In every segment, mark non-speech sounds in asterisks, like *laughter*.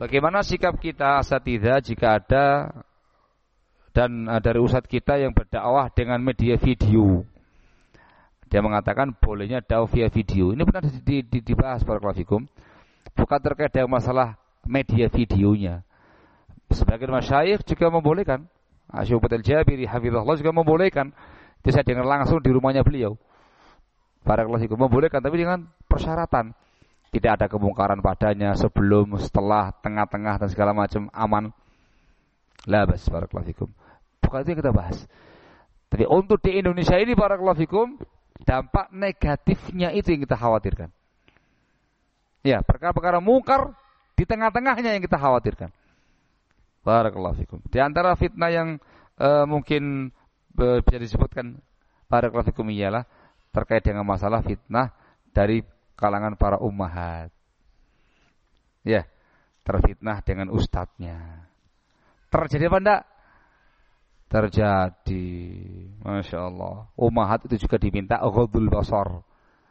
Bagaimana sikap kita asatidah jika ada dan uh, dari ustadz kita yang berdakwah dengan media video. Dia mengatakan bolehnya dakwah via video. Ini pernah di, di, dibahas para klasikum. Bukan terkait dengan masalah media videonya. Sebagian masyayikh juga membolehkan. Asyubat al-Jabiri, Hafizullah juga membolehkan. Itu saya dengar langsung di rumahnya beliau. Para klasikum membolehkan, tapi dengan persyaratan. Tidak ada kemungkaran padanya sebelum, setelah, tengah-tengah, dan segala macam aman. Labas, para klasikum. Bukan itu yang kita bahas. Tapi untuk di Indonesia ini para klasikum, Dampak negatifnya itu yang kita khawatirkan. Ya, perkara-perkara mungkar di tengah-tengahnya yang kita khawatirkan. Barakallahu fikum. Di antara fitnah yang uh, mungkin uh, bisa disebutkan barakallahu fikum ialah terkait dengan masalah fitnah dari kalangan para ummahat. Ya, terfitnah dengan ustadznya. Terjadi apa enggak? terjadi. Masya Allah. Umahat itu juga diminta ghadul basar.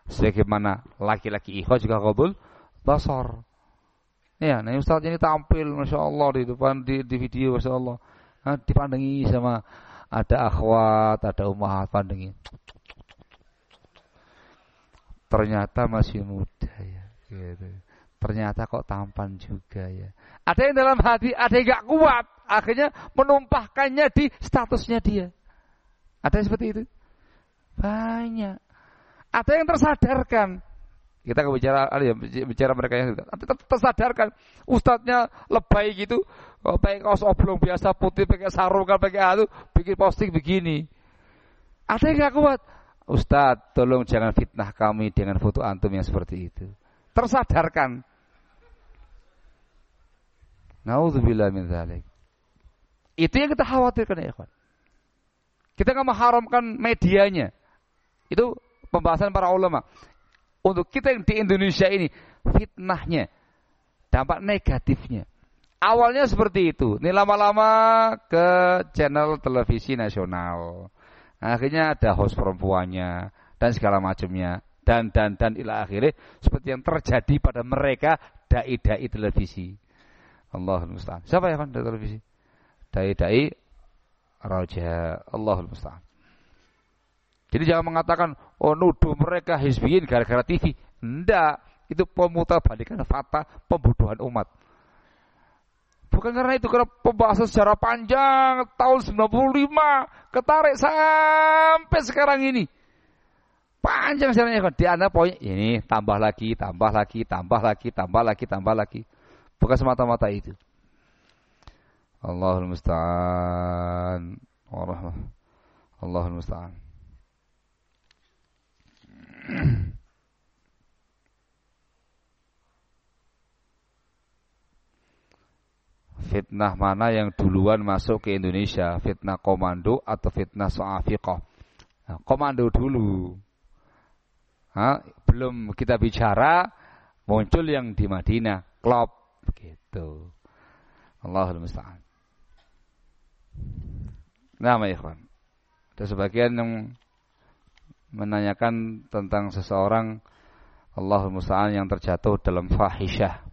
Sebagaimana laki-laki ikhwa juga ghadul basar. Ya, nah Ustaz ini tampil Masya Allah di depan di, di video Masya Allah. Nah, dipandangi sama ada akhwat, ada umahat pandangi. Ternyata masih muda ya. Gitu. Ternyata kok tampan juga ya. Ada yang dalam hati, ada yang gak kuat akhirnya menumpahkannya di statusnya dia. Ada yang seperti itu? Banyak. Ada yang tersadarkan. Kita bicara, ya, bicara mereka yang tersadarkan. Ustadznya lebay gitu, oh, pakai kaos oblong biasa putih, pakai sarung, kan pakai adu, bikin posting begini. Ada yang gak kuat. Ustadz, tolong jangan fitnah kami dengan foto antum yang seperti itu. Tersadarkan. Nauzubillah min dzalik. Itu yang kita khawatirkan ya ikhwan. Kita nggak mengharamkan medianya. Itu pembahasan para ulama. Untuk kita yang di Indonesia ini, fitnahnya, dampak negatifnya. Awalnya seperti itu. Ini lama-lama ke channel televisi nasional. Akhirnya ada host perempuannya dan segala macamnya. Dan dan dan ila akhirnya seperti yang terjadi pada mereka dai-dai televisi. Allah musta'an. Siapa ya kan dari televisi? dai-dai raja Allahul musta'an. Jadi jangan mengatakan oh nuduh mereka hizbiyin gara-gara TV. Enggak, itu balikan fakta pembunuhan umat. Bukan karena itu, karena pembahasan secara panjang tahun 95 ketarik sampai sekarang ini. Panjang sejarahnya kan. Di anda poin ini tambah lagi, tambah lagi, tambah lagi, tambah lagi, tambah lagi. Bukan semata-mata itu. Allahul musta'an. Allahul musta'an. *clears throat* Fitnah mana yang duluan masuk ke Indonesia? Fitnah komando atau fitnah so'afiqah? Nah, komando dulu. Belum kita bicara, muncul yang di Madinah. Klop. Begitu. Allahul musta'an. Nama ikhwan. Ada sebagian yang menanyakan tentang seseorang Allahul Musta'an yang terjatuh dalam fahisyah.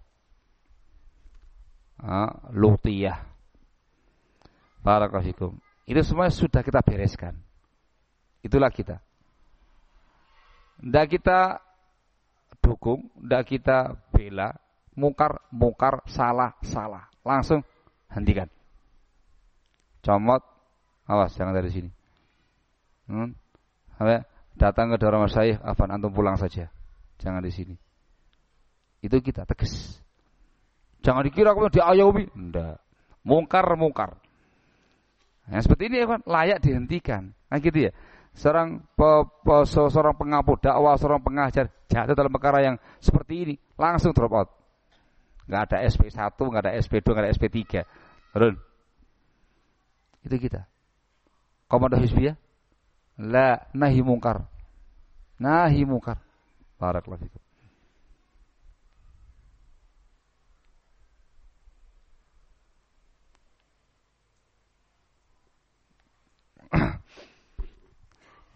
Lutiyah. Barakasikum. Itu semua sudah kita bereskan. Itulah kita. Tidak kita dukung, tidak kita bela, mungkar, mungkar, salah, salah. Langsung hentikan. Comot, Awas jangan dari sini. Hmm? Datang ke Dharma Syekh, afan antum pulang saja. Jangan di sini. Itu kita tegas. Jangan dikira kalau diayomi. Enggak. Mungkar, mungkar. Nah, seperti ini ya, layak dihentikan. Nah gitu ya. Seorang pe, pe, seorang pengapu dakwah, seorang pengajar jatuh dalam perkara yang seperti ini, langsung drop out. Enggak ada SP1, enggak ada SP2, enggak ada SP3. Turun. Itu kita. Komando Hizbiyah? La nahi mungkar. Nahi mungkar. Barakallahu fikum.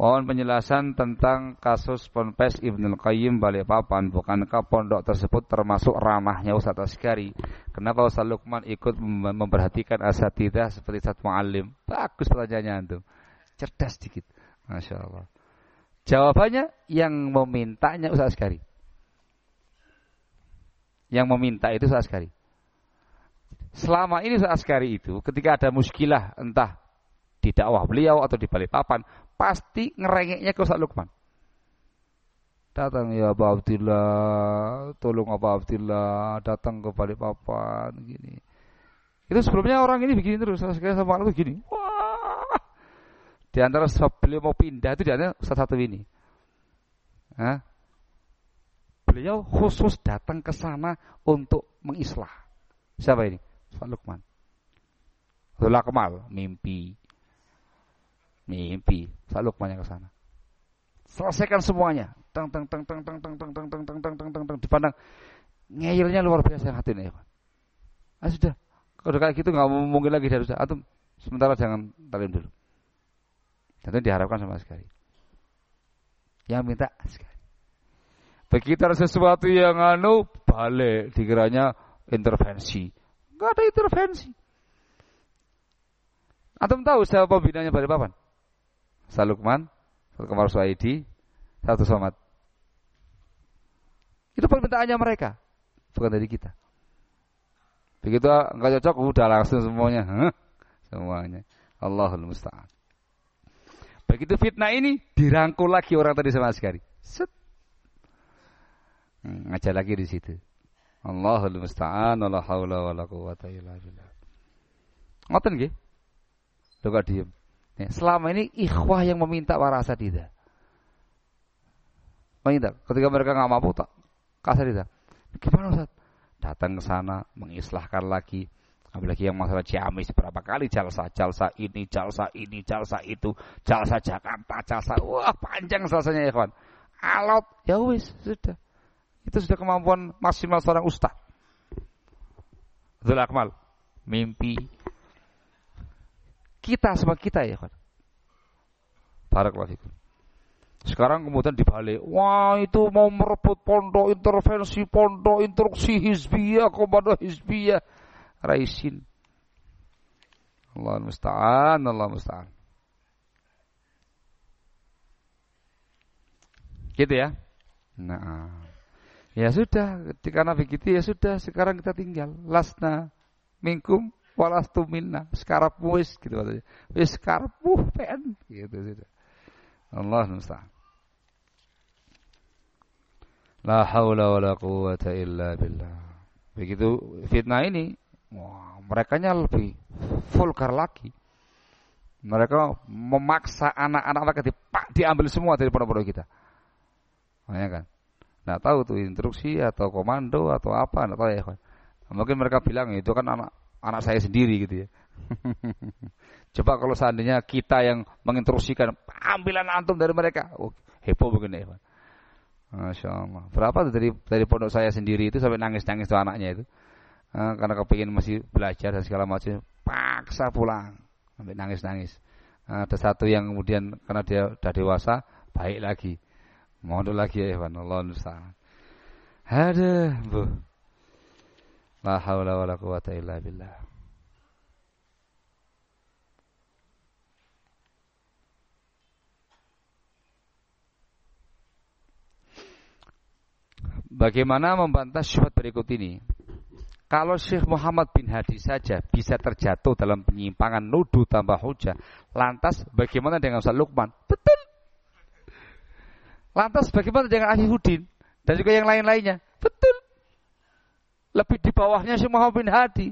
Mohon penjelasan tentang kasus Ponpes Ibnu Qayyim Balikpapan. Bukankah pondok tersebut termasuk ranahnya Ustaz Askari? Kenapa Ustaz Lukman ikut memperhatikan asatidah seperti Ustaz Mu'alim? Bagus pertanyaannya itu. Cerdas sedikit. Masya Allah. Jawabannya yang memintanya Ustaz Askari. Yang meminta itu Ustaz Askari. Selama ini Ustaz Askari itu ketika ada muskilah entah di dakwah beliau atau di balik papan, pasti ngerengeknya ke Ustaz Lukman. Datang ya Abu Abdillah, tolong Abu Abdillah, datang ke balik papan gini. Itu sebelumnya orang ini begini terus, saya sama itu gini. Wah. Di antara beliau mau pindah itu di antara Ustaz satu ini. Hah? Beliau khusus datang ke sana untuk mengislah. Siapa ini? Ustaz Lukman. Abdullah Kemal, mimpi. Mimpi. Selalu Lukman ke sana. Selesaikan semuanya. Teng teng teng teng teng teng teng teng teng teng teng teng teng teng dipandang ngeyelnya luar biasa hati nih. Ah sudah. Kalau kayak gitu nggak mungkin lagi dari Atum sementara jangan talim dulu. Dan itu diharapkan sama sekali. Yang minta sekali. Begitu ada sesuatu yang anu balik dikiranya intervensi. Enggak ada intervensi. Antum tahu siapa pembinanya Balikpapan? Salukman, satu Kamar Suaidi, satu Somad. Itu permintaannya mereka, bukan dari kita. Begitu enggak cocok, udah langsung semuanya. Semuanya. Allahul Musta'an. Begitu fitnah ini, dirangkul lagi orang tadi sama sekali. Set. Hmm, ngajar lagi di situ. Allahul Musta'an, la haula wa la quwata illa billah. Ngoten diem. Ya, selama ini ikhwah yang meminta para asatidah. Meminta. Ketika mereka nggak mampu tak kasih tidak. Gimana Ustaz? Datang ke sana, mengislahkan lagi. Apalagi yang masalah Ciamis berapa kali jalsa, jalsa ini, jalsa ini, jalsa itu, jalsa Jakarta, jalsa. Wah, panjang selesainya ya kawan. Alot, ya wis, sudah. Itu sudah kemampuan maksimal seorang ustaz. Betul Akmal. Mimpi, kita sama kita ya kan. Barakallahu. Sekarang kemudian dibalik, wah itu mau merebut pondok, intervensi pondok, instruksi hizbiyah, komando hizbiyah. Raisin. Allah musta'an, Allah musta'an. Gitu ya. Nah, ya sudah, karena begitu ya sudah, sekarang kita tinggal. Lasna minkum walastu minna sekarapmu wis gitu katanya wis karepmu pen gitu sudah Allah musta'an La haula wala quwata illa billah. Begitu fitnah ini, wah, mereka lebih vulgar lagi. Mereka memaksa anak-anak mereka dipak, diambil semua dari pondok-pondok kita. Makanya kan. Nah tahu tuh instruksi atau komando atau apa, enggak tahu ya. Mungkin mereka bilang itu kan anak anak saya sendiri gitu ya. *laughs* Coba kalau seandainya kita yang menginstruksikan ambilan antum dari mereka, oh, heboh begini ya. Masya Allah. Berapa tuh dari dari pondok saya sendiri itu sampai nangis-nangis tuh anaknya itu. Nah, karena kepingin masih belajar dan segala macam, paksa pulang sampai nangis-nangis. Nah, ada satu yang kemudian karena dia sudah dewasa, baik lagi. Mondok lagi ya, Allah Nusta'an. Ada, bu. La haula wala quwata illa billah. Bagaimana membantah syubhat berikut ini? Kalau Syekh Muhammad bin Hadi saja bisa terjatuh dalam penyimpangan nuduh tambah hujah, lantas bagaimana dengan Ustaz Lukman? Betul. Lantas bagaimana dengan Hudin dan juga yang lain-lainnya? Betul lebih di bawahnya Syekh Muhammad bin Hadi.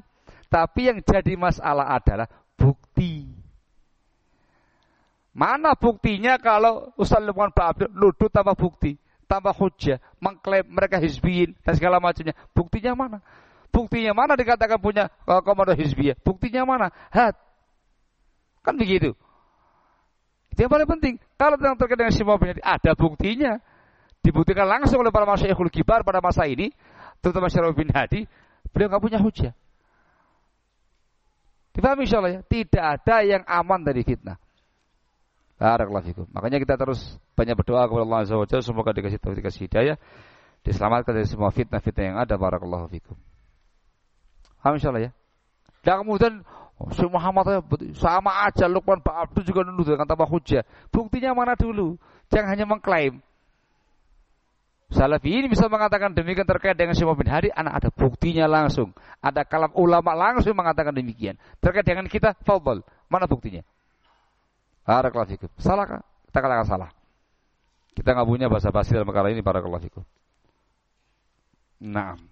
Tapi yang jadi masalah adalah bukti. Mana buktinya kalau Ustaz Lukman Abdul nuduh tambah bukti, tambah hujah, mengklaim mereka hizbiyin dan segala macamnya. Buktinya mana? Buktinya mana dikatakan punya uh, komando hizbiyah? Buktinya mana? Hat. Kan begitu. Itu yang paling penting. Kalau tentang terkait dengan Syekh Muhammad bin Hadi, ada buktinya. Dibuktikan langsung oleh para masyayikhul kibar pada masa ini terutama Syarif bin Hadi, beliau nggak punya hujah. Dipahami insya Allah ya? Tidak ada yang aman dari fitnah. Barakallahu fikum. Makanya kita terus banyak berdoa kepada Allah Azza wa Jalla semoga dikasih taufik dikasih hidayah, diselamatkan dari semua fitnah-fitnah yang ada. Barakallahu fikum. Paham insyaallah ya. Dan kemudian oh, Syekh Muhammad sama aja Lukman Pak Abdul juga nuduh dengan tambah hujah. Buktinya mana dulu? Jangan hanya mengklaim. Salafi ini bisa mengatakan demikian terkait dengan Syekh bin Hari, anak ada buktinya langsung. Ada kalam ulama langsung mengatakan demikian. Terkait dengan kita, fadl. Mana buktinya? Barakallahu fikum. Salah kah? Kita katakan salah. Kita nggak punya bahasa basi dalam perkara ini barakallahu fikum. Nah.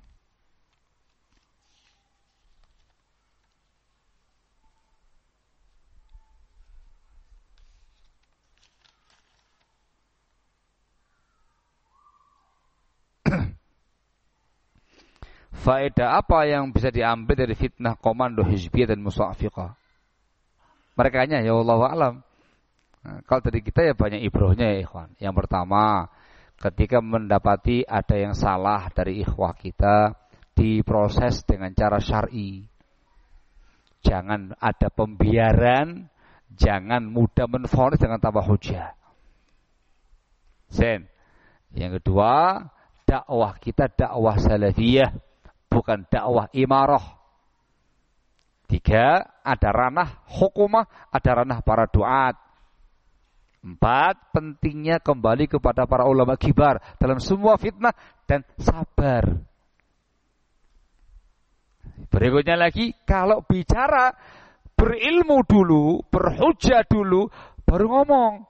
Faedah apa yang bisa diambil dari fitnah komando hizbiyah dan musafiqah? Mereka hanya ya Allah alam. Nah, kalau dari kita ya banyak ibrohnya ya ikhwan. Yang pertama, ketika mendapati ada yang salah dari ikhwah kita, diproses dengan cara syar'i. Jangan ada pembiaran, jangan mudah menfonis dengan tambah hujah. Sen. Yang kedua, dakwah kita dakwah salafiyah, bukan dakwah imarah. Tiga, ada ranah hukumah, ada ranah para duat. Empat, pentingnya kembali kepada para ulama kibar dalam semua fitnah dan sabar. Berikutnya lagi, kalau bicara berilmu dulu, berhujah dulu, baru ngomong.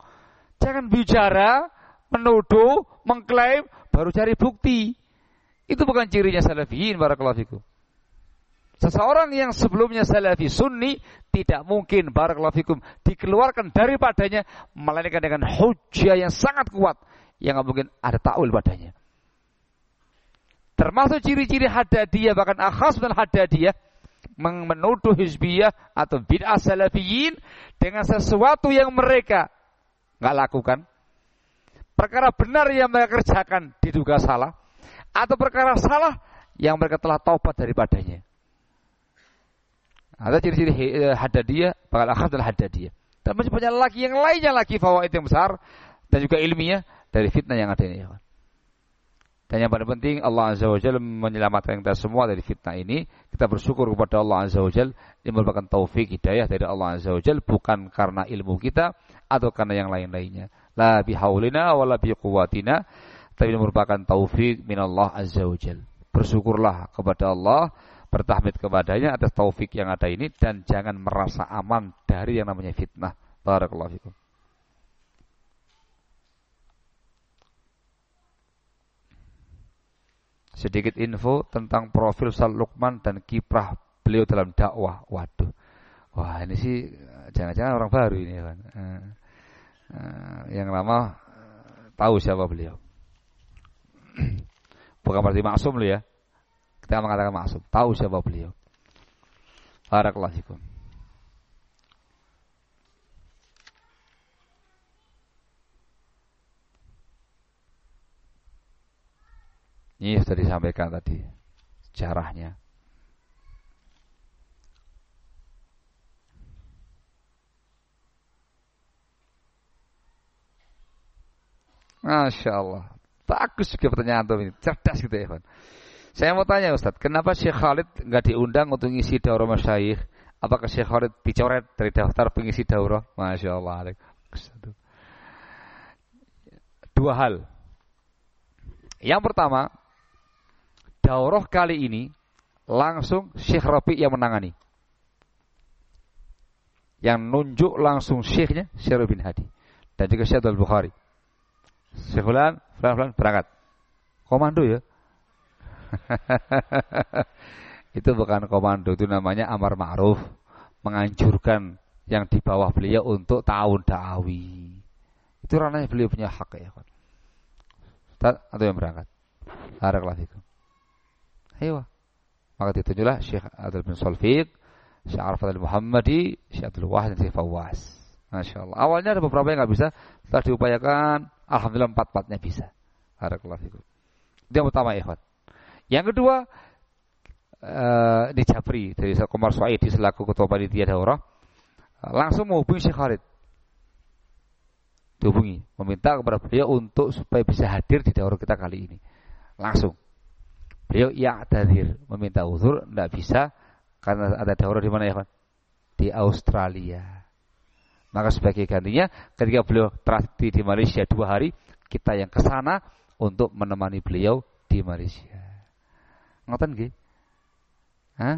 Jangan bicara, menuduh, mengklaim, baru cari bukti. Itu bukan cirinya salafiyin, barakallahu fikum. Seseorang yang sebelumnya salafi sunni tidak mungkin barakallahu fikum dikeluarkan daripadanya melainkan dengan hujah yang sangat kuat yang nggak mungkin ada takwil padanya. Termasuk ciri-ciri hadadiyah bahkan akhas dan hadadiyah menuduh hizbiyah atau bid'ah salafiyin dengan sesuatu yang mereka nggak lakukan. Perkara benar yang mereka kerjakan diduga salah atau perkara salah yang mereka telah taubat daripadanya. Ada ciri-ciri eh, hadadiyah, bakal akhas adalah hadadiyah. Dan masih banyak lagi yang lainnya lagi fawaid yang besar dan juga ilmiah dari fitnah yang ada ini. Dan yang paling penting Allah Azza wa Jalla menyelamatkan kita semua dari fitnah ini. Kita bersyukur kepada Allah Azza wa Jalla yang merupakan taufik hidayah dari Allah Azza wa Jalla bukan karena ilmu kita atau karena yang lain-lainnya. La bihaulina wa la biquwatina tapi merupakan taufik minallah Azza wa Jalla. Bersyukurlah kepada Allah bertahmid kepadanya atas taufik yang ada ini dan jangan merasa aman dari yang namanya fitnah. Barakallahu fikum. Sedikit info tentang profil Sal Lukman dan kiprah beliau dalam dakwah. Waduh. Wah, ini sih jangan-jangan orang baru ini kan. Yang lama tahu siapa beliau. *clears throat* Bukan berarti maksum loh ya. Kita mengatakan maksud. Tahu siapa beliau. Barakallahu fikum. Ini sudah disampaikan tadi sejarahnya. Masya Allah. Bagus juga pertanyaan ini. Cerdas gitu ya. Saya mau tanya Ustaz, kenapa Syekh Khalid nggak diundang untuk ngisi daurah masyayikh? Apakah Syekh Khalid dicoret dari daftar pengisi daurah? Masya Allah. Dua hal. Yang pertama, daurah kali ini langsung Syekh Rabi yang menangani. Yang nunjuk langsung syekhnya Syekh bin Hadi. Dan juga Syekh Al-Bukhari. Fulan, Fulan, berangkat. Komando ya. *laughs* itu bukan komando, itu namanya amar ma'ruf, menganjurkan yang di bawah beliau untuk tahun da'awi. Itu ranahnya beliau punya hak ya. Ustaz, atau yang berangkat. Barakallahu fikum. Ayo. Maka ditunjuklah Syekh Abdul bin Solfiq, Syekh Arafat al-Muhammadi, Syekh Abdul Wahid dan Syekh Fawwas. Masya Allah. Awalnya ada beberapa yang nggak bisa, setelah diupayakan, Alhamdulillah empat-empatnya bisa. Barakallahu fikum. Itu yang pertama ya, yang kedua, uh, ini Jafri dari Komar Suaidi selaku ketua panitia daurah langsung menghubungi Syekh Khalid. dihubungi, meminta kepada beliau untuk supaya bisa hadir di daurah kita kali ini. Langsung. Beliau ya tadir, meminta uzur, tidak bisa karena ada daurah di mana ya kan? Di Australia. Maka sebagai gantinya, ketika beliau traktir di Malaysia dua hari, kita yang ke sana untuk menemani beliau di Malaysia. Ngoten nggih? Hah?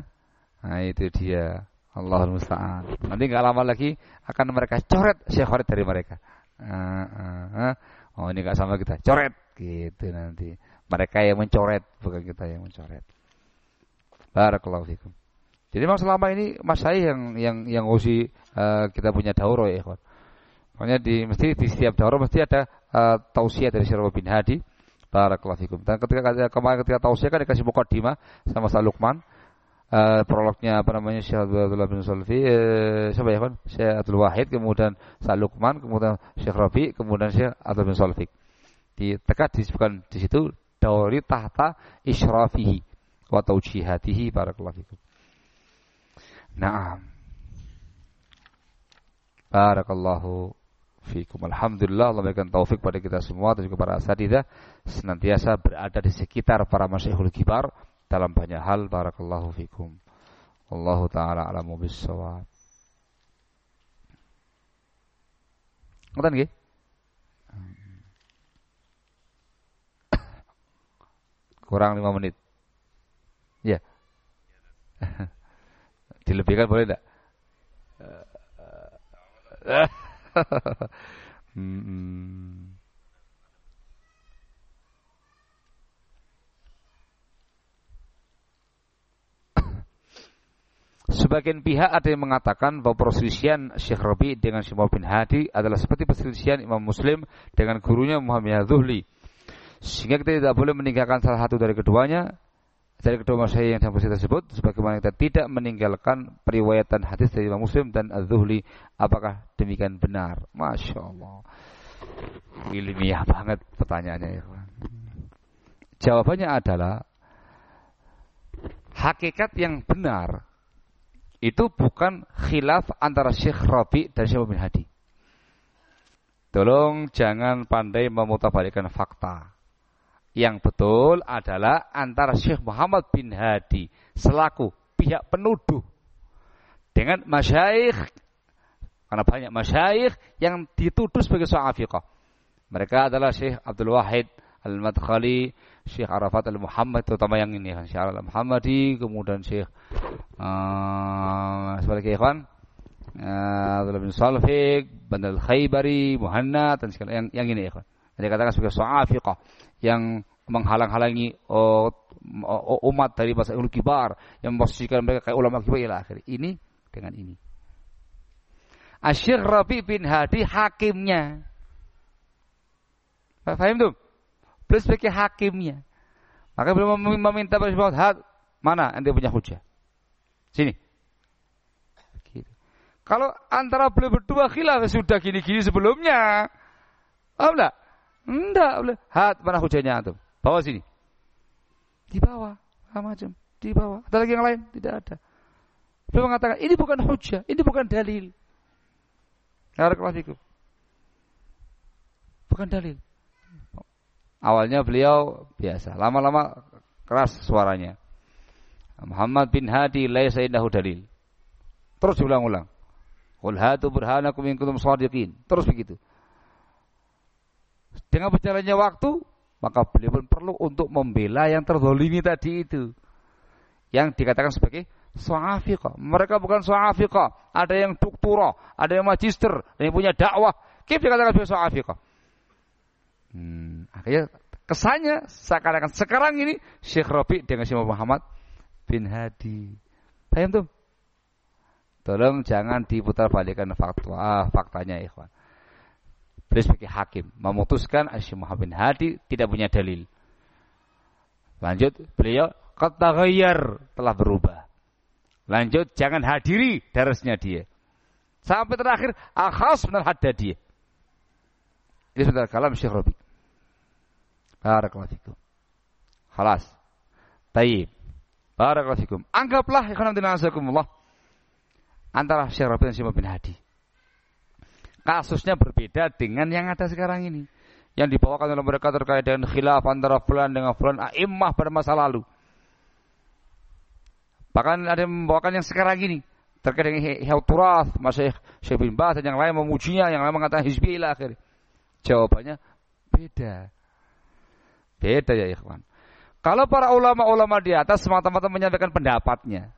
Nah itu dia. Allahul musta'an. Nanti nggak lama lagi akan mereka coret Syekh dari mereka. Uh, uh, uh. Oh ini nggak sama kita, coret gitu nanti. Mereka yang mencoret, bukan kita yang mencoret. Barakallahu fikum. Jadi memang selama ini Mas saya yang yang yang usi uh, kita punya dauro ya, ikhwan. Pokoknya di mesti di setiap dauro mesti ada uh, tausiah dari Syekh bin Hadi. Barakallahu fikum. Dan ketika kemarin ketika tausiah kan dikasih mukadimah sama Sa Lukman. Uh, prolognya apa namanya Syekh Abdullah bin Sulfi uh, siapa ya kan Syekh Abdul Wahid kemudian Sa Lukman kemudian Syekh Rabi kemudian Syekh Abdul bin Sulfi di tekat disebutkan di situ dauri tahta isyrafihi wa taujihatihi barakallahu fikum Naam. Barakallahu fikum. Alhamdulillah Allah memberikan taufik pada kita semua dan juga para asatidah senantiasa berada di sekitar para masyaihul kibar dalam banyak hal. Barakallahu fikum. Allah taala alamu bisawab. Ngoten nggih? Kurang lima menit. Ya. Yeah. Dilebihkan boleh tidak? hmm. Sebagian pihak ada yang mengatakan bahwa perselisihan Syekh Rabi dengan Syekh bin Hadi adalah seperti perselisihan Imam Muslim dengan gurunya Muhammad Zuhli. Sehingga kita tidak boleh meninggalkan salah satu dari keduanya dari kedua masyayikh yang dalam tersebut sebagaimana kita tidak meninggalkan periwayatan hadis dari Imam Muslim dan Az-Zuhli apakah demikian benar? Masya Allah. Ilmiah banget pertanyaannya ya jawabannya adalah hakikat yang benar itu bukan khilaf antara Syekh Rabi dan Syekh bin Hadi. Tolong jangan pandai memutarbalikkan fakta yang betul adalah antara Syekh Muhammad bin Hadi selaku pihak penuduh dengan masyaikh karena banyak masyaikh yang dituduh sebagai sahafiqah. Mereka adalah Syekh Abdul Wahid Al-Madkhali, Syekh Arafat Al-Muhammad terutama yang ini Syekh Al-Muhammadi, kemudian Syekh uh, sebagai ikhwan uh, Abdullah bin Salfiq, Bandal Khaybari, Muhannad dan segala yang, yang ini ikhwan. Jadi katakan sebagai sahafiqah yang menghalang-halangi oh, umat dari bahasa ulul kibar yang memposisikan mereka kayak ulama kibar ila akhir. Ini dengan ini. Asyik Rabi bin Hadi hakimnya. Paham tuh? Plus sebagai hakimnya. Maka belum meminta Bapak had mana anda punya hujah? Sini. Gitu. Kalau antara beliau berdua khilaf sudah gini-gini sebelumnya. Paham enggak? Enggak, boleh. Hat, mana hujahnya antum? Bawa sini. Di bawah, macam. Di bawah. Ada lagi yang lain? Tidak ada. Beliau mengatakan, ini bukan hujah, ini bukan dalil. Barakallahu Bukan dalil. Awalnya beliau biasa, lama-lama keras suaranya. Muhammad bin Hadi laisa indahu dalil. Terus diulang-ulang. Qul hatu burhanakum in kuntum. Terus begitu. Dengan berjalannya waktu, maka beliau pun perlu untuk membela yang terzolimi tadi itu. Yang dikatakan sebagai su'afiqah. Mereka bukan su'afiqah. Ada yang doktora, ada yang magister, ada yang punya dakwah. Kif dikatakan sebagai su'afiqah. Hmm, akhirnya kesannya seakan-akan sekarang ini Syekh Rabi dengan Syekh Muhammad bin Hadi. Paham tuh? Tolong jangan diputar balikan fakta, ah, faktanya ikhwan. Beliau sebagai hakim memutuskan Asyik Muhammad bin Hadi tidak punya dalil. Lanjut, beliau kata gayar telah berubah. Lanjut, jangan hadiri darasnya dia. Sampai terakhir, akhas benar hadda dia. Ini sebentar kalam Syekh Rabi. Barakallahu fikum. Khalas. Taib. Barakallahu fikum. Anggaplah. Antara Syekh Rabi dan Syekh bin Hadi. Kasusnya berbeda dengan yang ada sekarang ini. Yang dibawakan oleh mereka terkait dengan khilaf antara fulan dengan fulan a'immah pada masa lalu. Bahkan ada yang membawakan yang sekarang ini terkait dengan Ihya Turath, Masyaikh Syekh bin dan yang lain memujinya, yang lain mengatakan hizbi akhir. Jawabannya beda. Beda ya ikhwan. Kalau para ulama-ulama di atas semata-mata menyampaikan pendapatnya.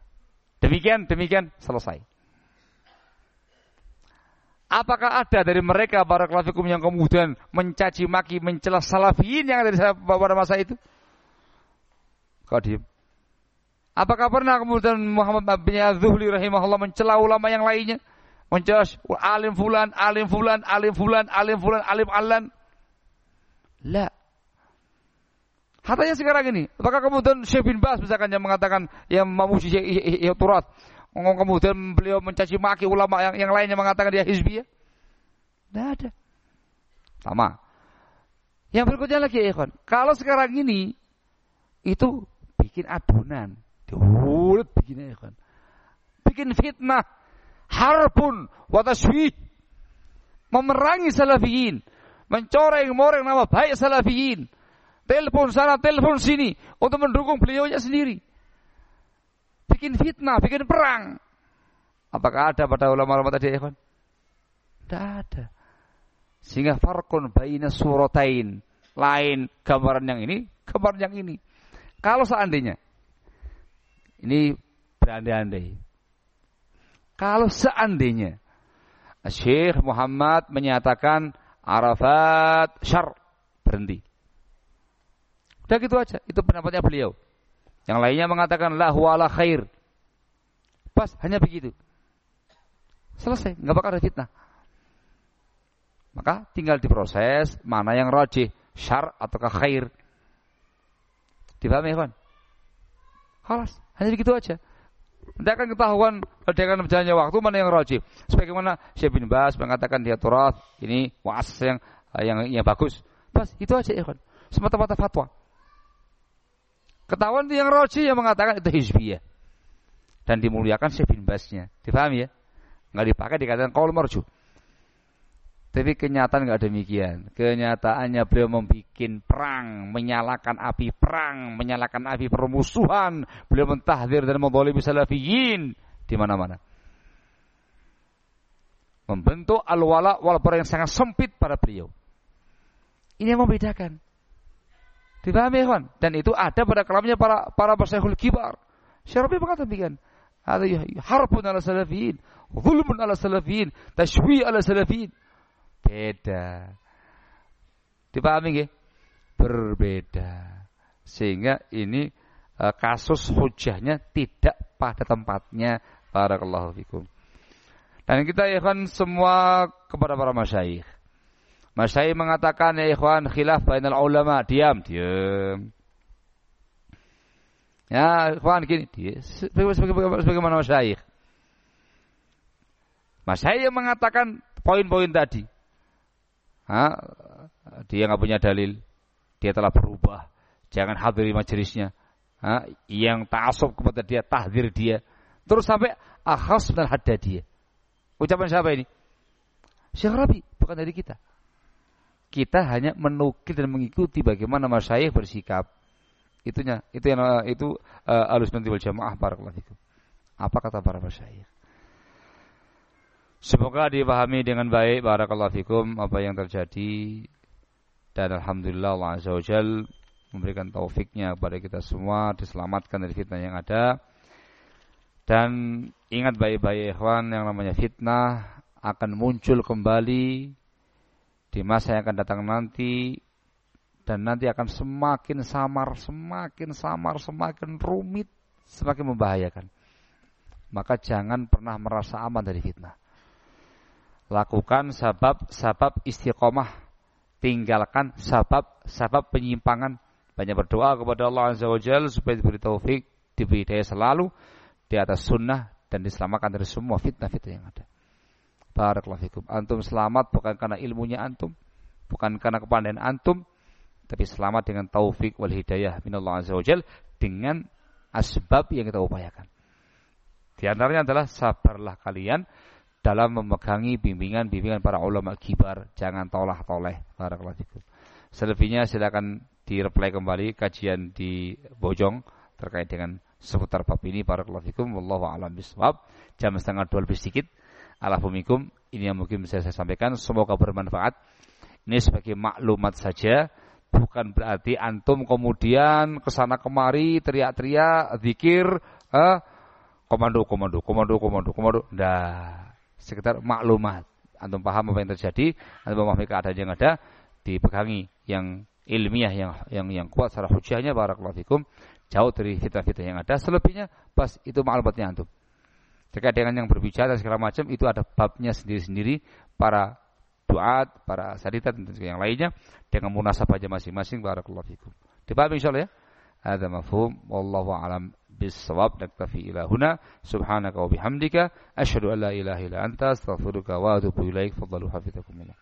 Demikian, demikian, selesai. Apakah ada dari mereka para klafikum yang kemudian mencaci maki, mencela salafiyin yang ada pada masa itu? Kau. Apakah pernah kemudian Muhammad bin Zuhli rahimahullah mencela ulama yang lainnya? Mencela alim fulan, alim fulan, alim fulan, alim fulan, alim alan. La. Hatanya sekarang ini. Apakah kemudian Syekh bin Bas misalkan yang mengatakan yang memuji Syekh Turat. Kemudian beliau mencaci maki ulama yang, yang lainnya mengatakan dia hizbiyah. Tidak ada. Sama. Yang berikutnya lagi ya ikhwan. Kalau sekarang ini itu bikin adonan. Diulut bikin ya ikhwan. Bikin fitnah. Harpun wa Memerangi salafiyin. Mencoreng-moreng nama baik salafiyin. Telepon sana, telepon sini. Untuk mendukung beliaunya sendiri bikin fitnah, bikin perang. Apakah ada pada ulama-ulama tadi, ikhwan? Tidak ada. Sehingga farkun baina suratain. Lain gambaran yang ini, gambaran yang ini. Kalau seandainya, ini berandai-andai. Kalau seandainya, Syekh Muhammad menyatakan Arafat syar, berhenti. Udah gitu aja, itu pendapatnya beliau. Yang lainnya mengatakan la huwa ala khair. Pas hanya begitu. Selesai, nggak bakal ada fitnah. Maka tinggal diproses mana yang rajih, syar ataukah khair. Dipahami, kan? Halas, hanya begitu aja. Nanti akan ketahuan dengan berjalannya waktu mana yang rajih. Sebagaimana Syekh bin Bas mengatakan dia turat, ini was yang yang yang bagus. Pas itu aja ya kan. Semata-mata fatwa. Ketahuan yang roji yang mengatakan itu hizbiyah. Dan dimuliakan Syekh bin Basnya. Dipahami ya? Nggak dipakai dikatakan kaul marju. Tapi kenyataan nggak demikian. Kenyataannya beliau membuat perang, menyalakan api perang, menyalakan api permusuhan. Beliau mentahdir dan memboleh salafiyin di mana-mana. Membentuk al-wala wal yang sangat sempit pada beliau. Ini yang membedakan. Dipahami ya Dan itu ada pada kalamnya para para masyaihul kibar. Syarabi mengatakan demikian. Ada ya, harbun ala salafiyin, zulmun ala salafiyin, tashwi ala salafiyin. Beda. Dipahami nggih? Berbeda. Sehingga ini uh, kasus hujahnya tidak pada tempatnya. Barakallahu fikum. Dan kita ya kan semua kepada para masyaikh. Mas saya mengatakan ya ikhwan khilaf bainal ulama, diam, diam. Ya, ikhwan gini, sebagaimana Mas Syekh. Mas saya mengatakan poin-poin tadi. Ha? Dia nggak punya dalil. Dia telah berubah. Jangan hadiri majelisnya. Ha? Yang ta'asub kepada dia, tahdir dia. Terus sampai akhas dan hadda dia. Ucapan siapa ini? Syekh Rabi, bukan dari kita. Kita hanya menukil dan mengikuti bagaimana masyayikh bersikap. Itunya, itu yang itu uh, alus wal jamaah barakallahu fikum. Apa kata para masyayikh? Semoga dipahami dengan baik barakallahu fikum apa yang terjadi dan alhamdulillah Allah Azza wajal memberikan taufiknya kepada kita semua diselamatkan dari fitnah yang ada dan ingat baik-baik ikhwan yang namanya fitnah akan muncul kembali di masa yang akan datang nanti dan nanti akan semakin samar, semakin samar, semakin rumit, semakin membahayakan. Maka jangan pernah merasa aman dari fitnah. Lakukan sabab-sabab istiqomah, tinggalkan sabab-sabab penyimpangan. Banyak berdoa kepada Allah Azza wa Jalla supaya diberi taufik, diberi daya selalu di atas sunnah dan diselamatkan dari semua fitnah-fitnah yang ada. Barakallahu fikum. Antum selamat bukan karena ilmunya antum, bukan karena kepandaian antum, tapi selamat dengan taufik wal hidayah minallah azza wajal dengan asbab yang kita upayakan. Di antaranya adalah sabarlah kalian dalam memegangi bimbingan-bimbingan para ulama kibar. Jangan tolah-toleh. Barakallahu fikum. Selebihnya silakan direply kembali kajian di Bojong terkait dengan seputar bab ini. Barakallahu fikum. Wallahu a'lam bishawab. Jam setengah dua lebih sedikit. Alhamdulillah ini yang mungkin bisa saya sampaikan. Semoga bermanfaat. Ini sebagai maklumat saja bukan berarti antum kemudian ke sana kemari teriak-teriak zikir eh, komando komando komando komando komando nah sekitar maklumat. Antum paham apa yang terjadi, antum memahami keadaan yang ada, dipegangi yang ilmiah yang yang yang kuat secara hujahnya barakallahu jauh dari fitnah-fitnah yang ada. Selebihnya pas itu maklumatnya antum terkait dengan yang berbicara segala macam itu ada babnya sendiri-sendiri para duat, para sarita dan yang lainnya dengan munasabahnya masing-masing barakallahu fikum. Dipahami insyaallah ya? Hadza mafhum wallahu alam bisawab naktafi ila huna subhanaka wa bihamdika asyhadu an la ilaha illa anta astaghfiruka wa atubu ilaik fadhalu hafizakumullah.